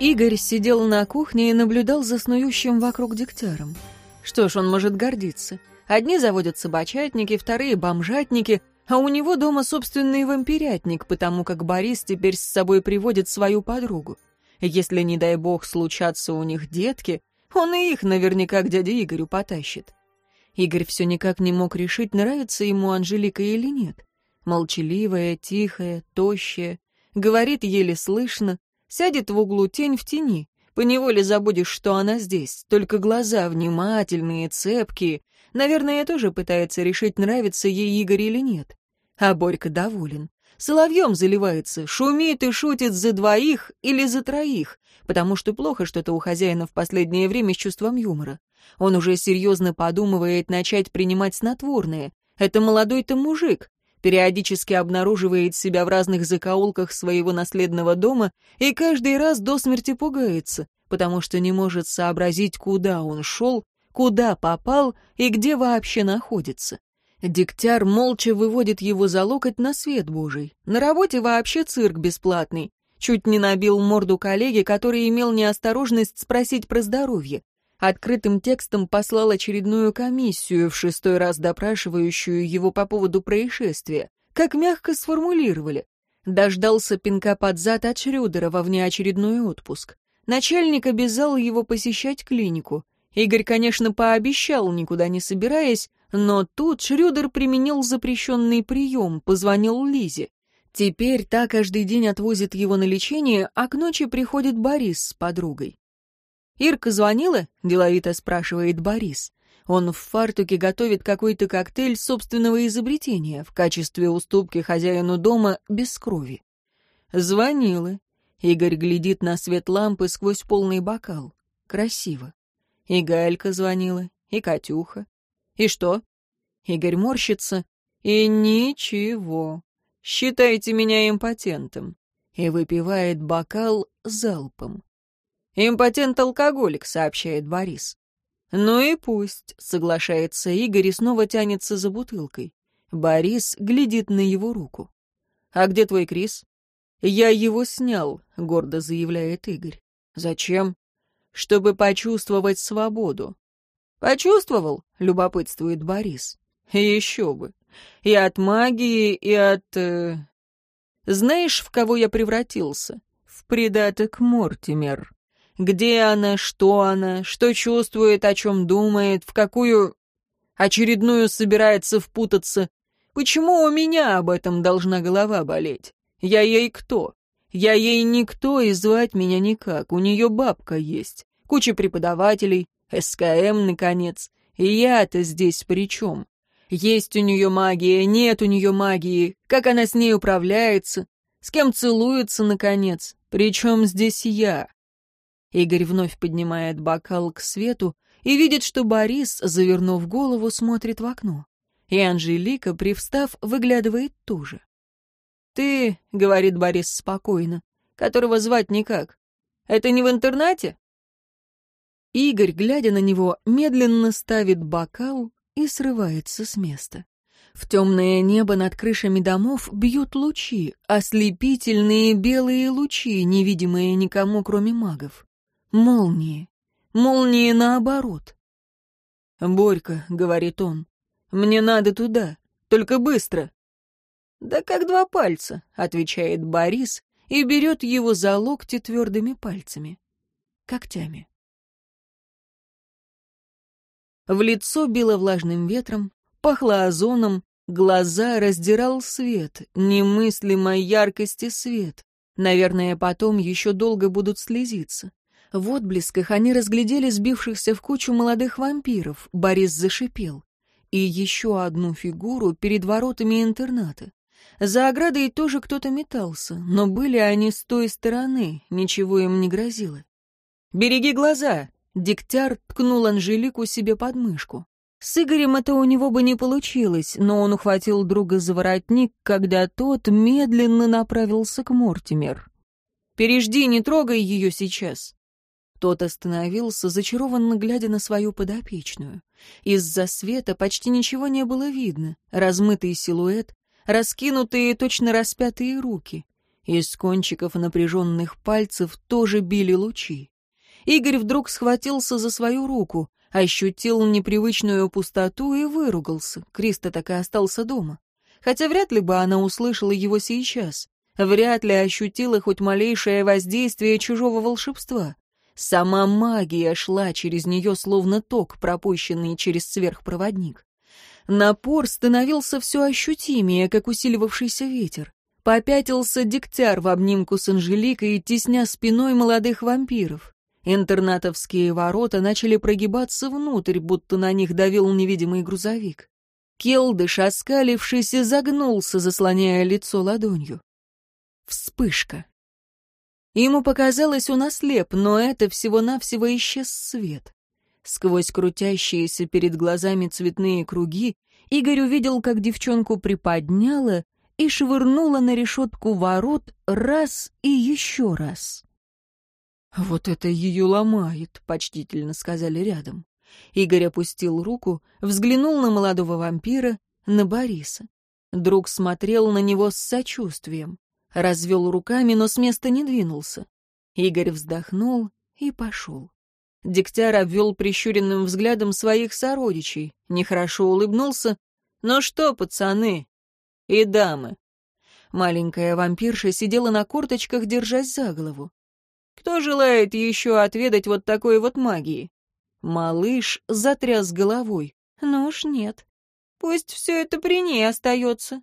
Игорь сидел на кухне и наблюдал за снующим вокруг дегтяром. Что ж, он может гордиться. Одни заводят собачатники, вторые — бомжатники, а у него дома собственный вампирятник, потому как Борис теперь с собой приводит свою подругу. Если, не дай бог, случатся у них детки, он и их наверняка к дяде Игорю потащит. Игорь все никак не мог решить, нравится ему Анжелика или нет. Молчаливая, тихая, тощая, говорит еле слышно, Сядет в углу тень в тени. Поневоле забудешь, что она здесь. Только глаза внимательные, цепкие. Наверное, тоже пытается решить, нравится ей Игорь или нет. А Борька доволен. Соловьем заливается, шумит и шутит за двоих или за троих, потому что плохо что-то у хозяина в последнее время с чувством юмора. Он уже серьезно подумывает начать принимать снотворное. Это молодой-то мужик, периодически обнаруживает себя в разных закоулках своего наследного дома и каждый раз до смерти пугается, потому что не может сообразить, куда он шел, куда попал и где вообще находится. Дегтяр молча выводит его за локоть на свет божий. На работе вообще цирк бесплатный. Чуть не набил морду коллеге, который имел неосторожность спросить про здоровье открытым текстом послал очередную комиссию, в шестой раз допрашивающую его по поводу происшествия. Как мягко сформулировали. Дождался пинка под зад от Шрёдера во внеочередной отпуск. Начальник обязал его посещать клинику. Игорь, конечно, пообещал, никуда не собираясь, но тут Шрёдер применил запрещенный прием, позвонил Лизе. Теперь та каждый день отвозит его на лечение, а к ночи приходит Борис с подругой. «Ирка звонила?» — деловито спрашивает Борис. Он в фартуке готовит какой-то коктейль собственного изобретения в качестве уступки хозяину дома без крови. Звонила. Игорь глядит на свет лампы сквозь полный бокал. Красиво. И Галька звонила, и Катюха. И что? Игорь морщится. И ничего. Считайте меня импотентом. И выпивает бокал залпом. «Импотент-алкоголик», — сообщает Борис. «Ну и пусть», — соглашается Игорь и снова тянется за бутылкой. Борис глядит на его руку. «А где твой Крис?» «Я его снял», — гордо заявляет Игорь. «Зачем?» «Чтобы почувствовать свободу». «Почувствовал?» — любопытствует Борис. «Еще бы. И от магии, и от...» э... «Знаешь, в кого я превратился?» «В придаток Мортимер». Где она, что она, что чувствует, о чем думает, в какую очередную собирается впутаться. Почему у меня об этом должна голова болеть? Я ей кто? Я ей никто и звать меня никак. У нее бабка есть, куча преподавателей, СКМ, наконец. И я-то здесь при чем? Есть у нее магия, нет у нее магии, как она с ней управляется, с кем целуется, наконец. Причем здесь я? Игорь вновь поднимает бокал к свету и видит, что Борис, завернув голову, смотрит в окно. И Анжелика, привстав, выглядывает тоже. «Ты, — говорит Борис спокойно, — которого звать никак. Это не в интернате?» Игорь, глядя на него, медленно ставит бокал и срывается с места. В темное небо над крышами домов бьют лучи, ослепительные белые лучи, невидимые никому, кроме магов. Молнии. Молнии наоборот. «Борька», — говорит он, — «мне надо туда, только быстро». «Да как два пальца», — отвечает Борис и берет его за локти твердыми пальцами, когтями. В лицо било влажным ветром, пахло озоном, глаза раздирал свет, немыслимой яркости свет. Наверное, потом еще долго будут слезиться. В отблесках они разглядели сбившихся в кучу молодых вампиров. Борис зашипел. И еще одну фигуру перед воротами интерната. За оградой тоже кто-то метался, но были они с той стороны, ничего им не грозило. «Береги глаза!» — Дегтяр ткнул Анжелику себе под мышку. С Игорем это у него бы не получилось, но он ухватил друга за воротник, когда тот медленно направился к Мортимер. «Пережди, не трогай ее сейчас!» Тот остановился, зачарованно глядя на свою подопечную. Из-за света почти ничего не было видно. Размытый силуэт, раскинутые, точно распятые руки. Из кончиков напряженных пальцев тоже били лучи. Игорь вдруг схватился за свою руку, ощутил непривычную пустоту и выругался. Криста так и остался дома. Хотя вряд ли бы она услышала его сейчас. Вряд ли ощутила хоть малейшее воздействие чужого волшебства. Сама магия шла через нее, словно ток, пропущенный через сверхпроводник. Напор становился все ощутимее, как усиливавшийся ветер. Попятился дегтяр в обнимку с Анжеликой, тесня спиной молодых вампиров. Интернатовские ворота начали прогибаться внутрь, будто на них давил невидимый грузовик. Келдыш, оскалившись, загнулся, заслоняя лицо ладонью. Вспышка. Ему показалось, он ослеп, но это всего-навсего исчез свет. Сквозь крутящиеся перед глазами цветные круги Игорь увидел, как девчонку приподняла и швырнула на решетку ворот раз и еще раз. «Вот это ее ломает», — почтительно сказали рядом. Игорь опустил руку, взглянул на молодого вампира, на Бориса. Друг смотрел на него с сочувствием развел руками, но с места не двинулся. Игорь вздохнул и пошел. Дегтяр обвел прищуренным взглядом своих сородичей, нехорошо улыбнулся. «Ну что, пацаны и дамы?» Маленькая вампирша сидела на корточках, держась за голову. «Кто желает еще отведать вот такой вот магии?» Малыш затряс головой. «Ну уж нет. Пусть все это при ней остается.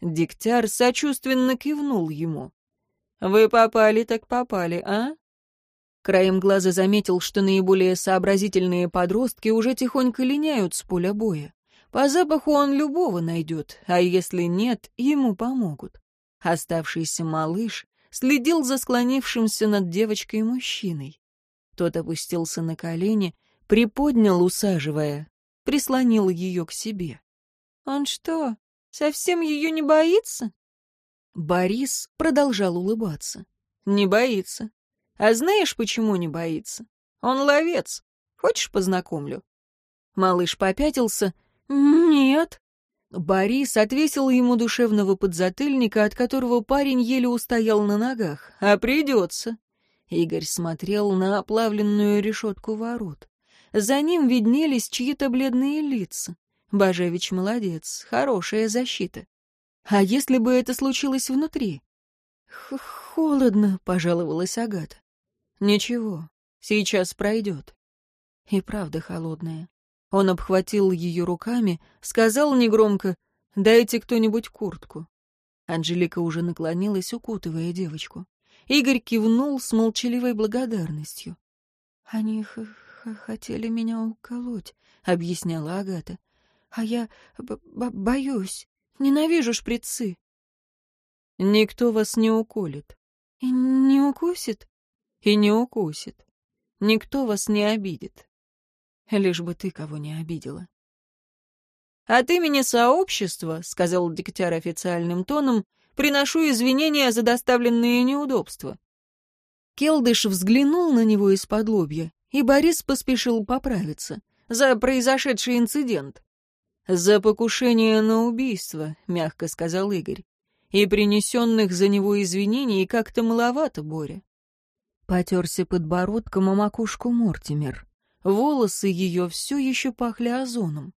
Дегтяр сочувственно кивнул ему. «Вы попали, так попали, а?» Краем глаза заметил, что наиболее сообразительные подростки уже тихонько линяют с поля боя. По запаху он любого найдет, а если нет, ему помогут. Оставшийся малыш следил за склонившимся над девочкой мужчиной. Тот опустился на колени, приподнял, усаживая, прислонил ее к себе. «Он что, Совсем ее не боится?» Борис продолжал улыбаться. «Не боится. А знаешь, почему не боится? Он ловец. Хочешь, познакомлю?» Малыш попятился. «Нет». Борис отвесил ему душевного подзатыльника, от которого парень еле устоял на ногах. «А придется». Игорь смотрел на оплавленную решетку ворот. За ним виднелись чьи-то бледные лица. Бажевич молодец, хорошая защита. А если бы это случилось внутри? Х «Холодно», — пожаловалась Агата. «Ничего, сейчас пройдет». И правда холодная. Он обхватил ее руками, сказал негромко «Дайте кто-нибудь куртку». Анжелика уже наклонилась, укутывая девочку. Игорь кивнул с молчаливой благодарностью. «Они хотели меня уколоть», — объясняла Агата. А я боюсь. Ненавижу шприцы. Никто вас не уколет. И не укусит? И не укусит. Никто вас не обидит. Лишь бы ты кого не обидела. «От имени сообщества», — сказал Дегтяр официальным тоном, «приношу извинения за доставленные неудобства». Келдыш взглянул на него из-под лобья, и Борис поспешил поправиться. За произошедший инцидент. «За покушение на убийство», — мягко сказал Игорь. «И принесенных за него извинений как-то маловато, Боря». Потерся подбородком о макушку Мортимер. Волосы ее все еще пахли озоном.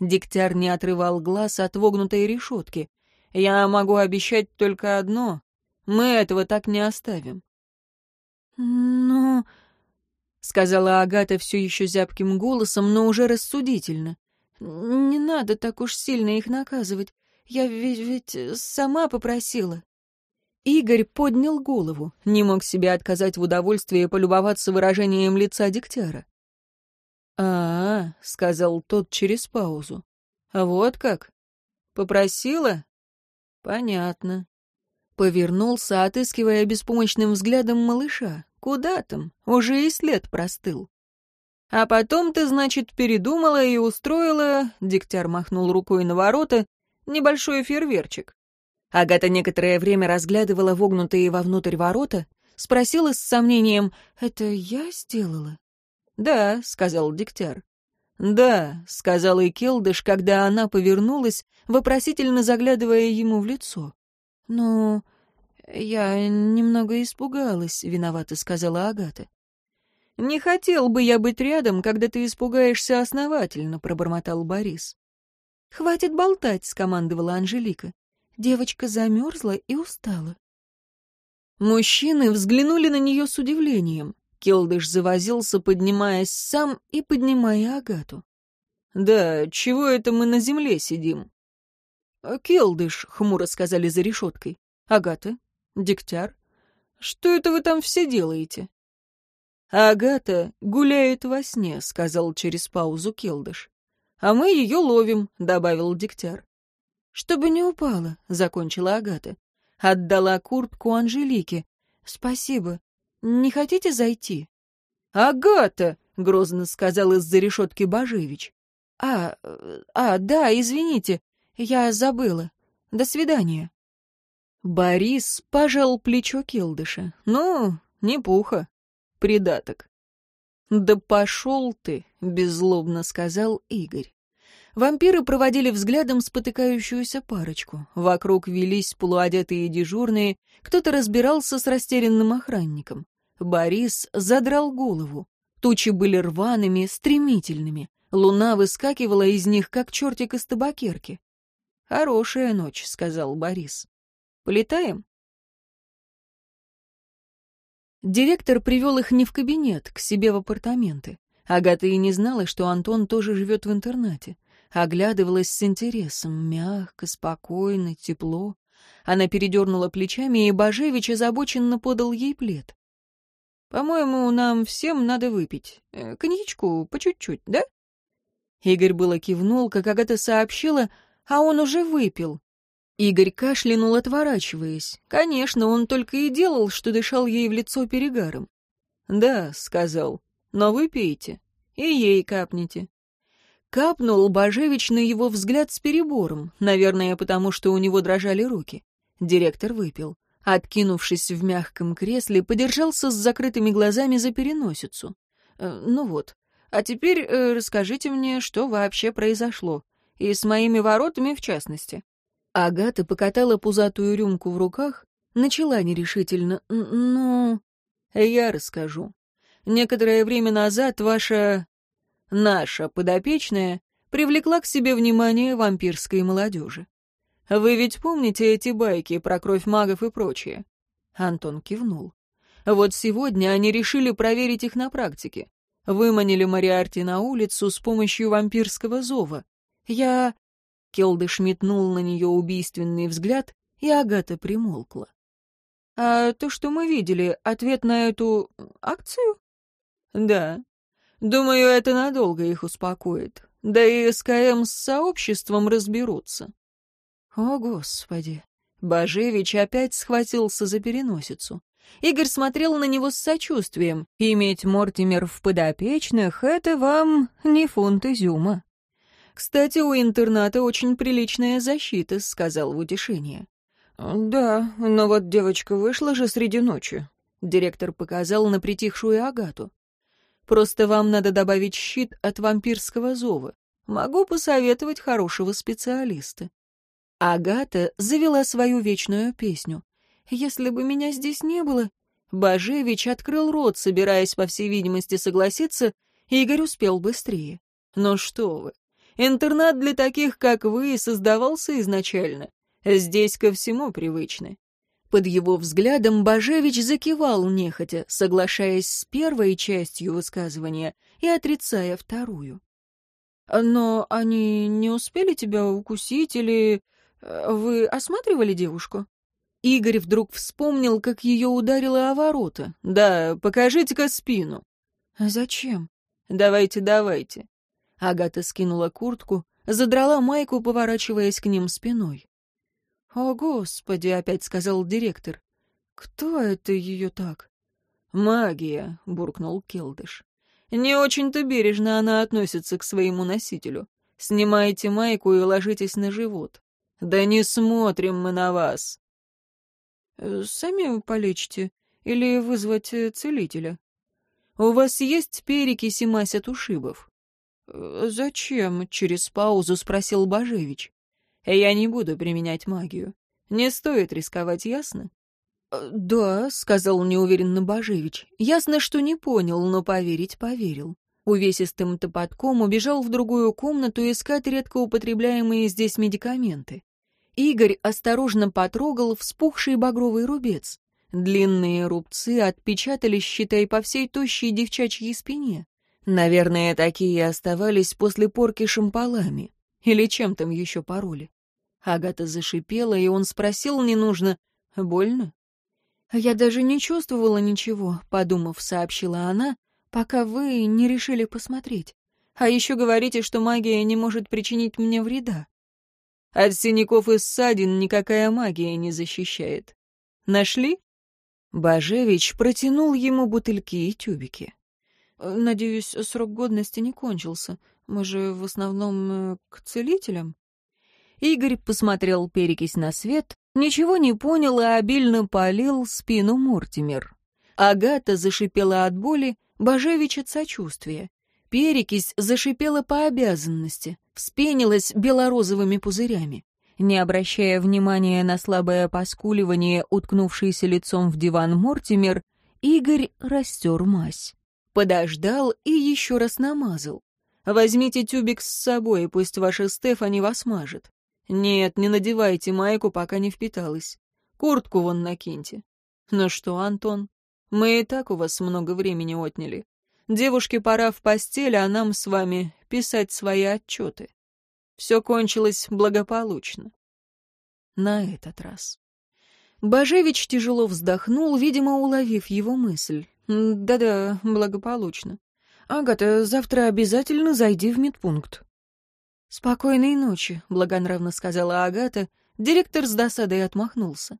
Дегтяр не отрывал глаз от вогнутой решетки. «Я могу обещать только одно. Мы этого так не оставим». «Ну...» — сказала Агата все еще зябким голосом, но уже рассудительно. «Не надо так уж сильно их наказывать. Я ведь, ведь сама попросила». Игорь поднял голову, не мог себе отказать в удовольствии полюбоваться выражением лица Дегтяра. «А, -а — сказал тот через паузу. «А вот как? Попросила? Понятно». Повернулся, отыскивая беспомощным взглядом малыша. Куда там? Уже и след простыл. А потом ты, значит, передумала и устроила, Дегтяр махнул рукой на ворота, небольшой фейерверчик. Агата некоторое время разглядывала вогнутые вовнутрь ворота, спросила с сомнением, «Это я сделала?» «Да», — сказал Дегтяр. «Да», — сказал и Келдыш, когда она повернулась, вопросительно заглядывая ему в лицо. «Ну, «Я немного испугалась», — виновата сказала Агата. «Не хотел бы я быть рядом, когда ты испугаешься основательно», — пробормотал Борис. «Хватит болтать», — скомандовала Анжелика. Девочка замерзла и устала. Мужчины взглянули на нее с удивлением. Келдыш завозился, поднимаясь сам и поднимая Агату. «Да, чего это мы на земле сидим?» «Келдыш», — хмуро сказали за решеткой. «Агата? Дегтяр? Что это вы там все делаете?» «Агата гуляет во сне», — сказал через паузу Келдыш. «А мы ее ловим», — добавил Дегтяр. «Чтобы не упала», — закончила Агата. Отдала куртку Анжелике. «Спасибо. Не хотите зайти?» «Агата!» — грозно сказал из-за решетки Божевич. «А, а, да, извините, я забыла. До свидания». Борис пожал плечо Келдыша. «Ну, не пуха. Придаток». «Да пошел ты», — беззлобно сказал Игорь. Вампиры проводили взглядом спотыкающуюся парочку. Вокруг велись полуодетые дежурные, кто-то разбирался с растерянным охранником. Борис задрал голову. Тучи были рваными, стремительными. Луна выскакивала из них, как чертик из табакерки. «Хорошая ночь», — сказал Борис. «Полетаем?» Директор привел их не в кабинет, к себе в апартаменты. Агата и не знала, что Антон тоже живет в интернате. Оглядывалась с интересом, мягко, спокойно, тепло. Она передернула плечами, и Божевич озабоченно подал ей плед. «По-моему, нам всем надо выпить. Э, коньячку по чуть-чуть, да?» Игорь было кивнул, как Агата сообщила, а он уже выпил. Игорь кашлянул, отворачиваясь. Конечно, он только и делал, что дышал ей в лицо перегаром. «Да», — сказал, — «но вы пейте, и ей капните». Капнул Божевич на его взгляд с перебором, наверное, потому что у него дрожали руки. Директор выпил. Откинувшись в мягком кресле, подержался с закрытыми глазами за переносицу. «Э, «Ну вот, а теперь э, расскажите мне, что вообще произошло. И с моими воротами в частности». Агата покатала пузатую рюмку в руках, начала нерешительно. «Ну...» «Я расскажу. Некоторое время назад ваша... наша подопечная привлекла к себе внимание вампирской молодежи. Вы ведь помните эти байки про кровь магов и прочее?» Антон кивнул. «Вот сегодня они решили проверить их на практике. Выманили Мариарти на улицу с помощью вампирского зова. Я...» Келдыш метнул на нее убийственный взгляд, и Агата примолкла. «А то, что мы видели, ответ на эту... акцию?» «Да. Думаю, это надолго их успокоит. Да и СКМ с сообществом разберутся». «О, Господи!» Божевич опять схватился за переносицу. Игорь смотрел на него с сочувствием. Иметь Мортимер в подопечных — это вам не фунт изюма. «Кстати, у интерната очень приличная защита», — сказал в утешение. «Да, но вот девочка вышла же среди ночи», — директор показал на притихшую Агату. «Просто вам надо добавить щит от вампирского зова. Могу посоветовать хорошего специалиста». Агата завела свою вечную песню. Если бы меня здесь не было...» Божевич открыл рот, собираясь, по всей видимости, согласиться, Игорь успел быстрее. «Ну что вы, интернат для таких, как вы, создавался изначально. Здесь ко всему привычны». Под его взглядом Божевич закивал нехотя, соглашаясь с первой частью высказывания и отрицая вторую. «Но они не успели тебя укусить или... Э, вы осматривали девушку?» Игорь вдруг вспомнил, как ее ударило о ворота. «Да, покажите-ка спину». «А зачем?» «Давайте, давайте». Агата скинула куртку, задрала майку, поворачиваясь к ним спиной. «О, Господи!» — опять сказал директор. «Кто это ее так?» «Магия», — буркнул Келдыш. «Не очень-то бережно она относится к своему носителю. Снимайте майку и ложитесь на живот. Да не смотрим мы на вас. Э, сами полечите или вызвать э, целителя? У вас есть перекись и мазь от ушибов? Э, зачем? Через паузу спросил Божевич. Я не буду применять магию. Не стоит рисковать, ясно? «Да», — сказал неуверенно Божевич. Ясно, что не понял, но поверить поверил. Увесистым топотком убежал в другую комнату искать редко употребляемые здесь медикаменты. Игорь осторожно потрогал вспухший багровый рубец. Длинные рубцы отпечатались, считай, по всей тощей девчачьей спине. Наверное, такие оставались после порки шампалами. Или чем там еще пароли. Агата зашипела, и он спросил не нужно «Больно?» «Я даже не чувствовала ничего», — подумав, сообщила она, «пока вы не решили посмотреть. А еще говорите, что магия не может причинить мне вреда». «От синяков и ссадин никакая магия не защищает. Нашли?» Бажевич протянул ему бутыльки и тюбики. «Надеюсь, срок годности не кончился. Мы же в основном э, к целителям». Игорь посмотрел перекись на свет, ничего не понял и обильно полил спину Мортимер. Агата зашипела от боли, Бажевич от сочувствия. Перекись зашипела по обязанности, вспенилась белорозовыми пузырями. Не обращая внимания на слабое поскуливание, уткнувшийся лицом в диван Мортимер, Игорь растер мазь. Подождал и еще раз намазал. «Возьмите тюбик с собой, пусть ваша Стефани вас мажет. «Нет, не надевайте майку, пока не впиталась. Куртку вон накиньте». «Ну что, Антон, мы и так у вас много времени отняли. Девушке пора в постель, а нам с вами писать свои отчеты. Все кончилось благополучно». На этот раз. Бажевич тяжело вздохнул, видимо, уловив его мысль. «Да-да, благополучно. Агата, завтра обязательно зайди в медпункт». «Спокойной ночи», — благонравно сказала Агата. Директор с досадой отмахнулся.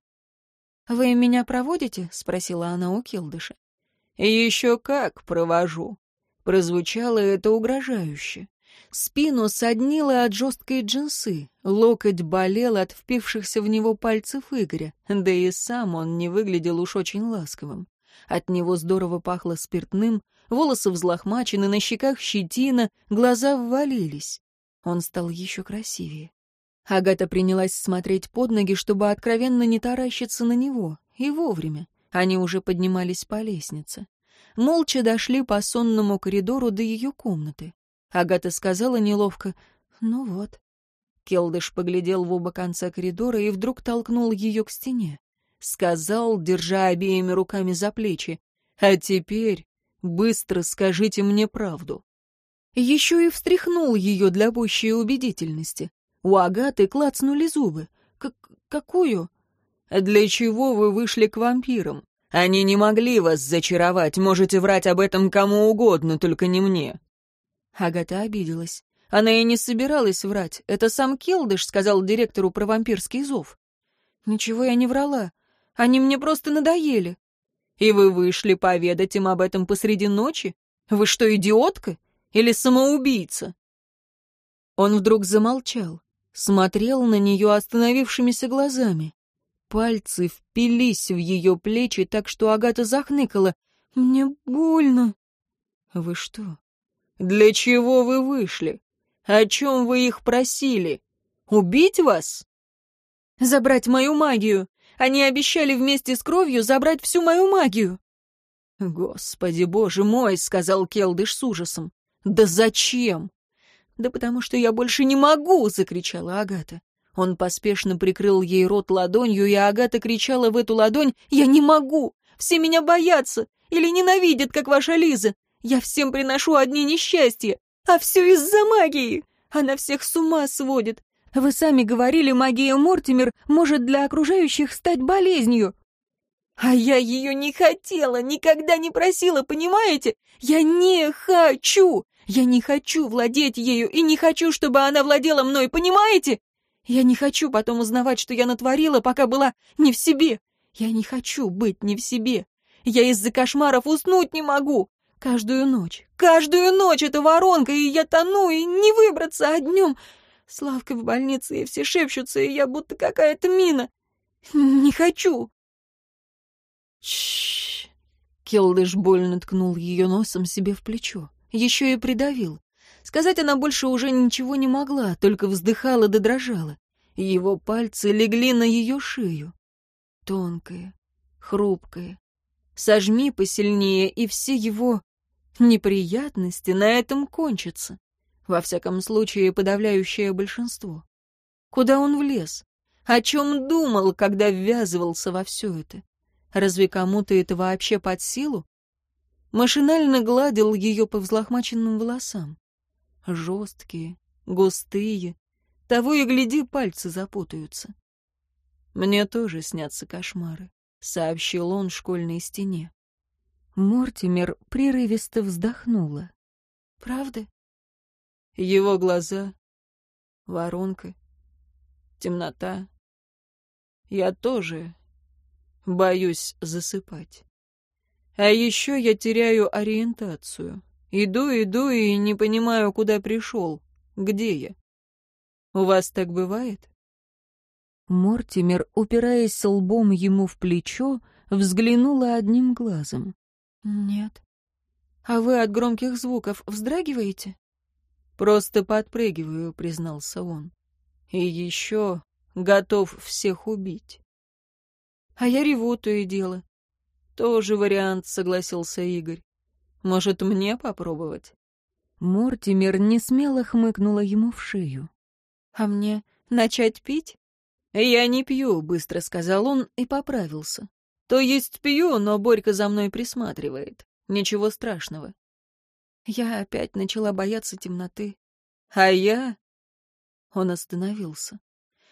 «Вы меня проводите?» — спросила она у Килдыша. «Еще как провожу». Прозвучало это угрожающе. Спину соднило от жесткой джинсы, локоть болел от впившихся в него пальцев Игоря, да и сам он не выглядел уж очень ласковым. От него здорово пахло спиртным, волосы взлохмачены, на щеках щетина, глаза ввалились. Он стал еще красивее. Агата принялась смотреть под ноги, чтобы откровенно не таращиться на него. И вовремя. Они уже поднимались по лестнице. Молча дошли по сонному коридору до ее комнаты. Агата сказала неловко «Ну вот». Келдыш поглядел в оба конца коридора и вдруг толкнул ее к стене. Сказал, держа обеими руками за плечи, «А теперь быстро скажите мне правду. Еще и встряхнул ее для пущей убедительности. У Агаты клацнули зубы. К «Какую?» «Для чего вы вышли к вампирам? Они не могли вас зачаровать, можете врать об этом кому угодно, только не мне». Агата обиделась. Она и не собиралась врать. Это сам Келдыш сказал директору про вампирский зов. «Ничего я не врала. Они мне просто надоели». «И вы вышли поведать им об этом посреди ночи? Вы что, идиотка? Или самоубийца?» Он вдруг замолчал, смотрел на нее остановившимися глазами. Пальцы впились в ее плечи так, что Агата захныкала. «Мне больно». «Вы что? Для чего вы вышли? О чем вы их просили? Убить вас?» «Забрать мою магию. Они обещали вместе с кровью забрать всю мою магию». «Господи, боже мой!» — сказал Келдыш с ужасом. «Да зачем?» «Да потому что я больше не могу!» — закричала Агата. Он поспешно прикрыл ей рот ладонью, и Агата кричала в эту ладонь «Я не могу! Все меня боятся! Или ненавидят, как ваша Лиза! Я всем приношу одни несчастья! А все из-за магии! Она всех с ума сводит! Вы сами говорили, магия Мортимер может для окружающих стать болезнью!» «А я ее не хотела, никогда не просила, понимаете? Я не хочу! Я не хочу владеть ею и не хочу, чтобы она владела мной, понимаете? Я не хочу потом узнавать, что я натворила, пока была не в себе. Я не хочу быть не в себе. Я из-за кошмаров уснуть не могу. Каждую ночь, каждую ночь эта воронка, и я тону, и не выбраться, а днем... Славка в больнице, и все шепчутся, и я будто какая-то мина. Не хочу. Чш. Келдыш больно ткнул ее носом себе в плечо еще и придавил. Сказать она больше уже ничего не могла, только вздыхала да дрожала. Его пальцы легли на ее шею. Тонкая, хрупкое. Сожми посильнее, и все его неприятности на этом кончатся. Во всяком случае, подавляющее большинство. Куда он влез? О чем думал, когда ввязывался во все это? Разве кому-то это вообще под силу? Машинально гладил ее по взлохмаченным волосам. Жесткие, густые. Того и гляди, пальцы запутаются. Мне тоже снятся кошмары сообщил он школьной стене. Мортимер прерывисто вздохнула. «Правда?» Его глаза, воронка, темнота. Я тоже боюсь засыпать. А еще я теряю ориентацию. Иду, иду и не понимаю, куда пришел, где я. У вас так бывает? Мортимер, упираясь лбом ему в плечо, взглянула одним глазом. «Нет». «А вы от громких звуков вздрагиваете?» «Просто подпрыгиваю», — признался он. «И еще готов всех убить». «А я реву то и дело». «Тоже вариант», — согласился Игорь. «Может, мне попробовать?» Мортимер несмело хмыкнула ему в шею. «А мне начать пить?» «Я не пью», — быстро сказал он и поправился. «То есть пью, но Борька за мной присматривает. Ничего страшного». Я опять начала бояться темноты. «А я...» Он остановился.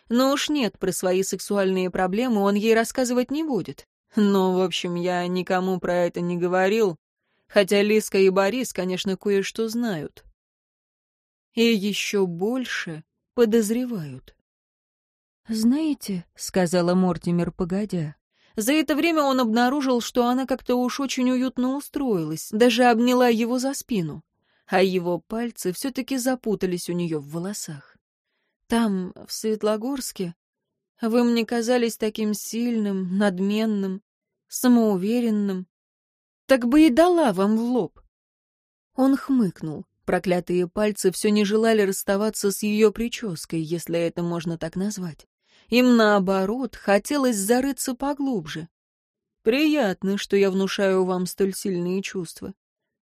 «Ну уж нет, про свои сексуальные проблемы он ей рассказывать не будет. Но, в общем, я никому про это не говорил, хотя Лиска и Борис, конечно, кое-что знают. И еще больше подозревают. «Знаете», — сказала Мортимер, погодя, за это время он обнаружил, что она как-то уж очень уютно устроилась, даже обняла его за спину, а его пальцы все-таки запутались у нее в волосах. Там, в Светлогорске, вы мне казались таким сильным, надменным, самоуверенным. Так бы и дала вам в лоб. Он хмыкнул. Проклятые пальцы все не желали расставаться с ее прической, если это можно так назвать. Им, наоборот, хотелось зарыться поглубже. Приятно, что я внушаю вам столь сильные чувства.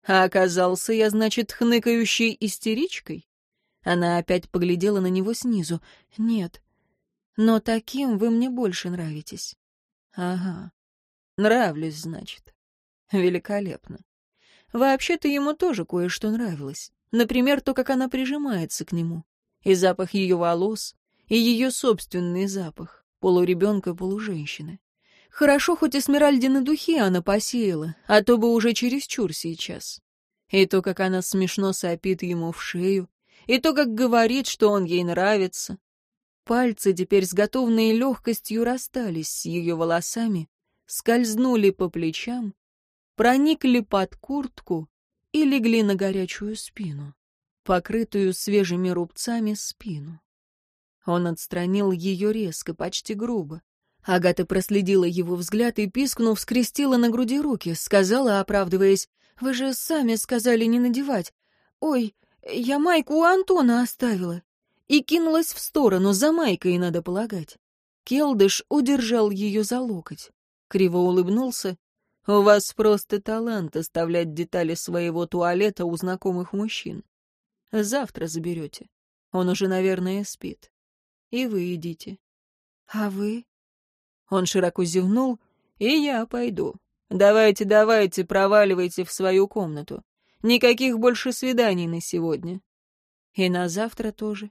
А оказался я, значит, хныкающей истеричкой? Она опять поглядела на него снизу. Нет. Но таким вы мне больше нравитесь. Ага. Нравлюсь, значит. Великолепно. Вообще-то ему тоже кое-что нравилось. Например, то, как она прижимается к нему. И запах ее волос, и ее собственный запах, полуребенка-полуженщины. Хорошо, хоть Эсмеральдины духи она посеяла, а то бы уже чересчур сейчас. И то, как она смешно сопит ему в шею, и то, как говорит, что он ей нравится. Пальцы теперь с готовной легкостью расстались с ее волосами, скользнули по плечам, проникли под куртку и легли на горячую спину, покрытую свежими рубцами спину. Он отстранил ее резко, почти грубо. Агата проследила его взгляд и, пискнув, скрестила на груди руки, сказала, оправдываясь, «Вы же сами сказали не надевать. Ой, я майку у Антона оставила». И кинулась в сторону, за майкой, надо полагать. Келдыш удержал ее за локоть. Криво улыбнулся. «У вас просто талант оставлять детали своего туалета у знакомых мужчин. Завтра заберете. Он уже, наверное, спит и вы идите. А вы? Он широко зевнул, и я пойду. Давайте, давайте, проваливайте в свою комнату. Никаких больше свиданий на сегодня. И на завтра тоже.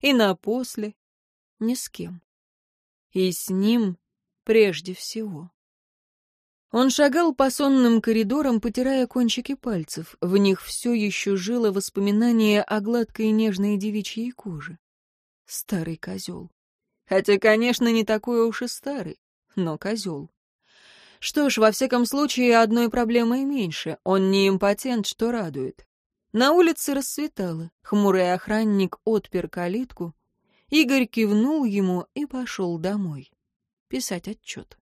И на после. Ни с кем. И с ним прежде всего. Он шагал по сонным коридорам, потирая кончики пальцев. В них все еще жило воспоминание о гладкой нежной девичьей коже. Старый козел. Хотя, конечно, не такой уж и старый, но козел. Что ж, во всяком случае, одной проблемой меньше. Он не импотент, что радует. На улице расцветало. Хмурый охранник отпер калитку. Игорь кивнул ему и пошел домой. Писать отчет.